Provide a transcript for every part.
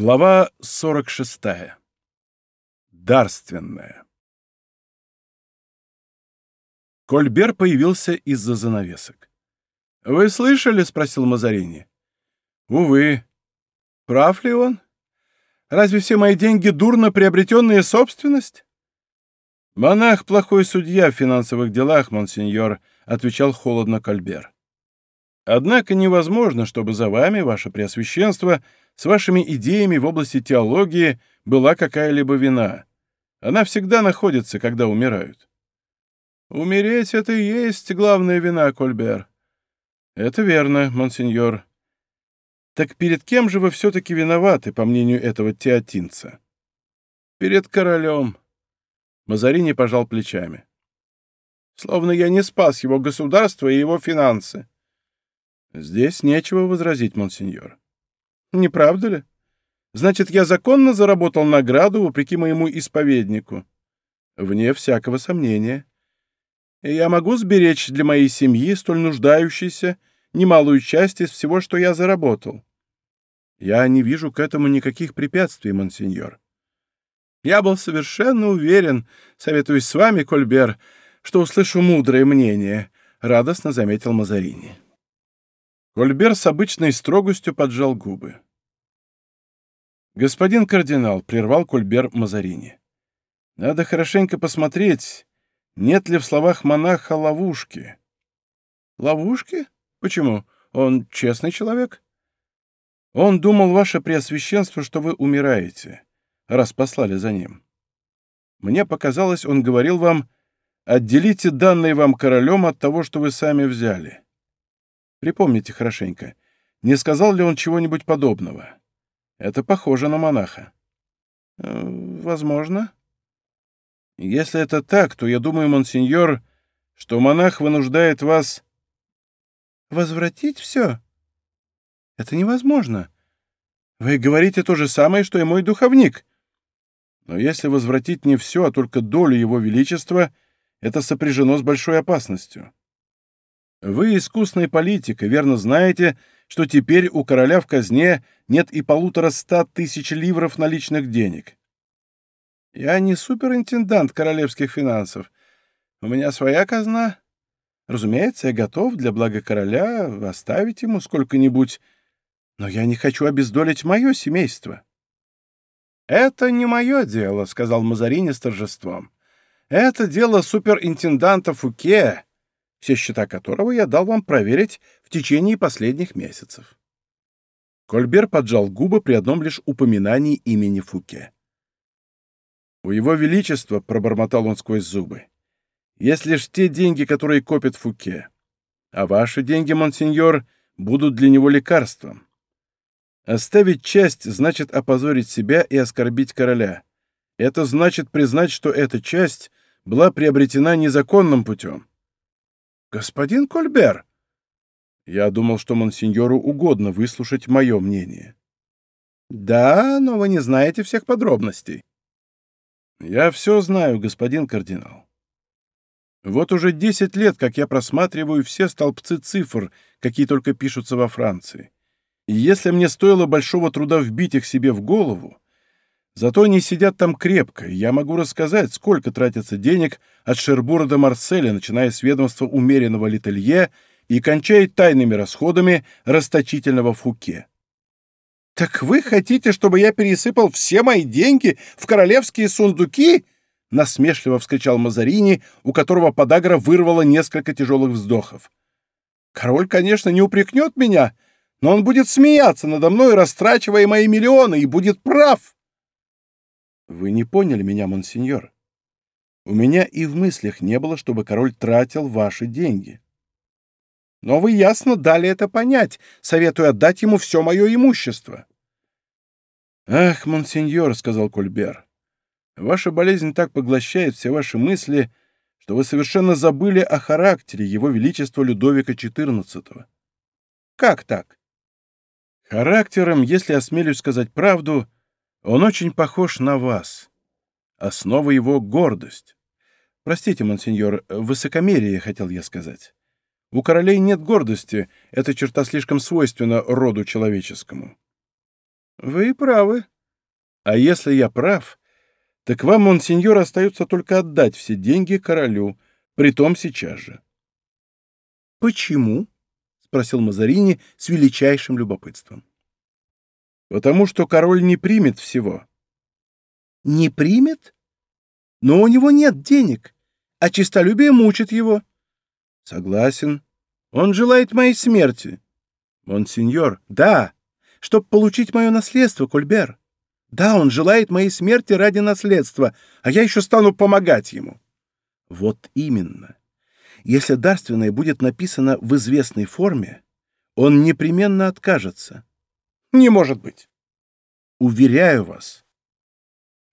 Глава 46. Дарственная. Кольбер появился из-за занавесок. «Вы слышали?» — спросил Мазарини. «Увы. Прав ли он? Разве все мои деньги дурно приобретенная собственность?» «Монах — плохой судья в финансовых делах, монсеньор», — отвечал холодно Кольбер. «Однако невозможно, чтобы за вами, ваше преосвященство, — с вашими идеями в области теологии была какая-либо вина. Она всегда находится, когда умирают. Умереть — это и есть главная вина, Кольбер. Это верно, монсеньор. Так перед кем же вы все-таки виноваты, по мнению этого теотинца? Перед королем. Мазарини пожал плечами. Словно я не спас его государство и его финансы. Здесь нечего возразить, монсеньор. Не правда ли? Значит, я законно заработал награду вопреки моему исповеднику. Вне всякого сомнения. И я могу сберечь для моей семьи, столь нуждающейся, немалую часть из всего, что я заработал. Я не вижу к этому никаких препятствий, монсеньор. Я был совершенно уверен, советуюсь с вами, Кольбер, что услышу мудрое мнение, — радостно заметил Мазарини. Кольбер с обычной строгостью поджал губы. «Господин кардинал», — прервал Кольбер Мазарини, — «надо хорошенько посмотреть, нет ли в словах монаха ловушки». «Ловушки? Почему? Он честный человек?» «Он думал, ваше преосвященство, что вы умираете, раз послали за ним. Мне показалось, он говорил вам, отделите данные вам королем от того, что вы сами взяли». Припомните хорошенько, не сказал ли он чего-нибудь подобного? Это похоже на монаха. Э, возможно. Если это так, то я думаю, монсеньор, что монах вынуждает вас... Возвратить все? Это невозможно. Вы говорите то же самое, что и мой духовник. Но если возвратить не все, а только долю его величества, это сопряжено с большой опасностью. Вы искусный политик и верно знаете, что теперь у короля в казне нет и полутора ста тысяч ливров наличных денег. Я не суперинтендант королевских финансов. У меня своя казна. Разумеется, я готов для блага короля оставить ему сколько-нибудь, но я не хочу обездолить мое семейство. «Это не мое дело», — сказал Мазарини с торжеством. «Это дело суперинтенданта Фуке, все счета которого я дал вам проверить в течение последних месяцев. Кольбер поджал губы при одном лишь упоминании имени Фуке. «У его величества», — пробормотал он сквозь зубы, — «есть лишь те деньги, которые копит Фуке. А ваши деньги, монсеньор, будут для него лекарством. Оставить часть значит опозорить себя и оскорбить короля. Это значит признать, что эта часть была приобретена незаконным путем. «Господин Кольбер!» Я думал, что монсеньору угодно выслушать мое мнение. «Да, но вы не знаете всех подробностей». «Я все знаю, господин кардинал. Вот уже десять лет, как я просматриваю все столбцы цифр, какие только пишутся во Франции. И если мне стоило большого труда вбить их себе в голову, Зато они сидят там крепко, и я могу рассказать, сколько тратится денег от Шербура до Марселя, начиная с ведомства умеренного Летелье и кончая тайными расходами расточительного Фуке. «Так вы хотите, чтобы я пересыпал все мои деньги в королевские сундуки?» — насмешливо вскричал Мазарини, у которого подагра вырвала несколько тяжелых вздохов. «Король, конечно, не упрекнет меня, но он будет смеяться надо мной, растрачивая мои миллионы, и будет прав!» Вы не поняли меня, монсеньор. У меня и в мыслях не было, чтобы король тратил ваши деньги. Но вы ясно дали это понять, советуя отдать ему все мое имущество. «Ах, монсеньор», — сказал Кольбер, — «ваша болезнь так поглощает все ваши мысли, что вы совершенно забыли о характере его величества Людовика XIV». «Как так?» «Характером, если осмелюсь сказать правду, — он очень похож на вас. Основа его — гордость. Простите, монсеньор, высокомерие, хотел я сказать. У королей нет гордости, эта черта слишком свойственна роду человеческому. Вы правы, А если я прав, так вам, монсеньор, остается только отдать все деньги королю, притом сейчас же. — Почему? — спросил Мазарини с величайшим любопытством. — Потому что король не примет всего. — Не примет? Но у него нет денег, а честолюбие мучит его. — Согласен. Он желает моей смерти. — Монсеньор, да, чтобы получить мое наследство, Кольбер. Да, он желает моей смерти ради наследства, а я еще стану помогать ему. Вот именно. Если дарственное будет написано в известной форме, он непременно откажется. Не может быть. Уверяю вас.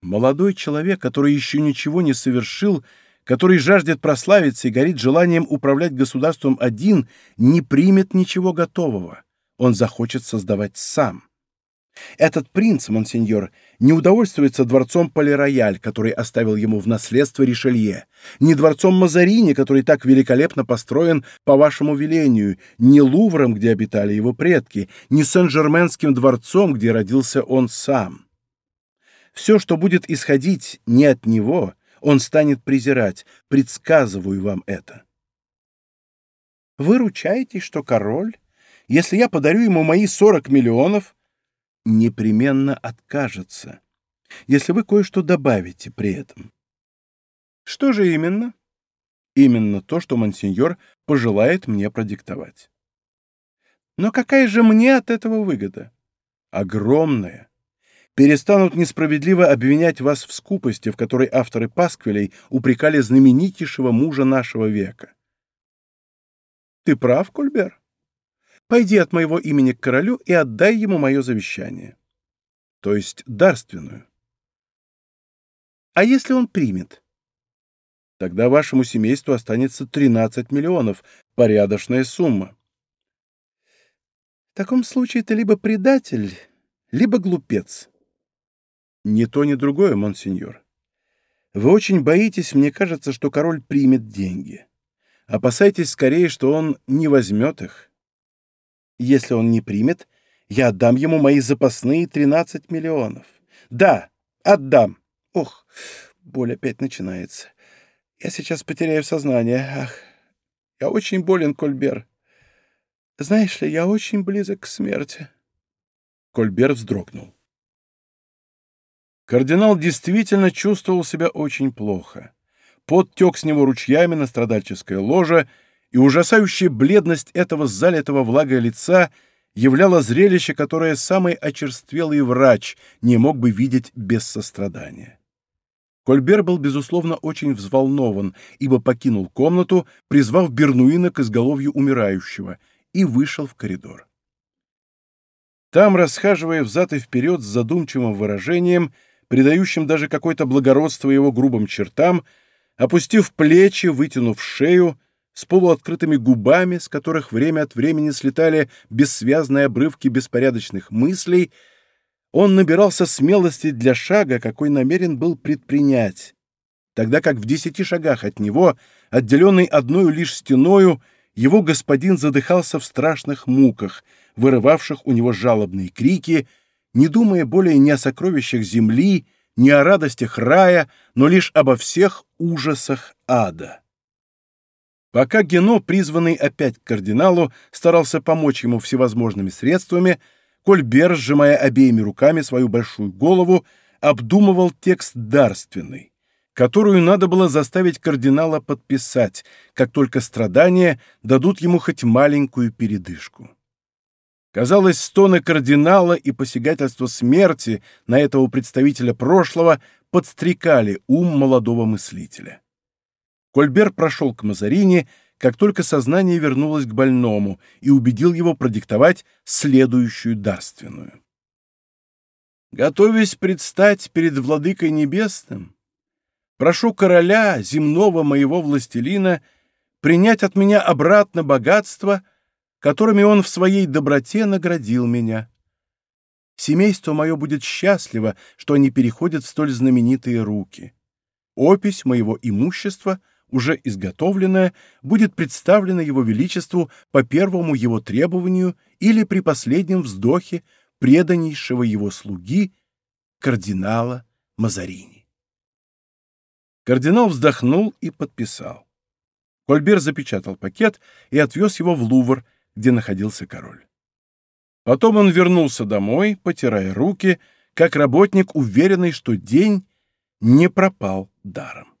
Молодой человек, который еще ничего не совершил, который жаждет прославиться и горит желанием управлять государством один, не примет ничего готового. Он захочет создавать сам. Этот принц, монсеньор, не удовольствуется дворцом Пале-Рояль, который оставил ему в наследство Ришелье, ни дворцом Мазарини, который так великолепно построен по вашему велению, ни Лувром, где обитали его предки, ни Сен-Жерменским дворцом, где родился он сам. Все, что будет исходить не от него, он станет презирать, предсказываю вам это. Вы ручаетесь, что король, если я подарю ему мои сорок миллионов, непременно откажется, если вы кое-что добавите при этом. Что же именно? Именно то, что монсеньор пожелает мне продиктовать. Но какая же мне от этого выгода? Огромная. Перестанут несправедливо обвинять вас в скупости, в которой авторы пасквилей упрекали знаменитейшего мужа нашего века. Ты прав, Кульбер. Пойди от моего имени к королю и отдай ему мое завещание. То есть дарственную. А если он примет? Тогда вашему семейству останется 13 миллионов. Порядочная сумма. В таком случае ты либо предатель, либо глупец. Ни то, ни другое, монсеньор. Вы очень боитесь, мне кажется, что король примет деньги. Опасайтесь скорее, что он не возьмет их. Если он не примет, я отдам ему мои запасные 13 миллионов. Да, отдам. Ох, боль опять начинается. Я сейчас потеряю сознание. Ах, я очень болен, Кольбер. Знаешь ли, я очень близок к смерти. Кольбер вздрогнул. Кардинал действительно чувствовал себя очень плохо. Пот тек с него ручьями на страдальческое ложе, и ужасающая бледность этого залитого влагой лица являла зрелище, которое самый очерствелый врач не мог бы видеть без сострадания. Кольбер был, безусловно, очень взволнован, ибо покинул комнату, призвав Бернуина к изголовью умирающего, и вышел в коридор. Там, расхаживая взад и вперед с задумчивым выражением, придающим даже какое-то благородство его грубым чертам, опустив плечи, вытянув шею, с полуоткрытыми губами, с которых время от времени слетали бессвязные обрывки беспорядочных мыслей, он набирался смелости для шага, какой намерен был предпринять, тогда как в десяти шагах от него, отделенный одной лишь стеною, его господин задыхался в страшных муках, вырывавших у него жалобные крики, не думая более ни о сокровищах земли, ни о радостях рая, но лишь обо всех ужасах ада. Пока Гено, призванный опять к кардиналу, старался помочь ему всевозможными средствами, Кольбер, сжимая обеими руками свою большую голову, обдумывал текст дарственный, которую надо было заставить кардинала подписать, как только страдания дадут ему хоть маленькую передышку. Казалось, стоны кардинала и посягательство смерти на этого представителя прошлого подстрекали ум молодого мыслителя. Кольбер прошел к Мазарини, как только сознание вернулось к больному, и убедил его продиктовать следующую дарственную. «Готовясь предстать перед Владыкой Небесным, прошу короля, земного моего властелина, принять от меня обратно богатство, которыми он в своей доброте наградил меня. Семейство мое будет счастливо, что они переходят в столь знаменитые руки. Опись моего имущества — уже изготовленное, будет представлено Его Величеству по первому его требованию или при последнем вздохе преданнейшего его слуги кардинала Мазарини. Кардинал вздохнул и подписал. Кольбер запечатал пакет и отвез его в Лувр, где находился король. Потом он вернулся домой, потирая руки, как работник, уверенный, что день не пропал даром.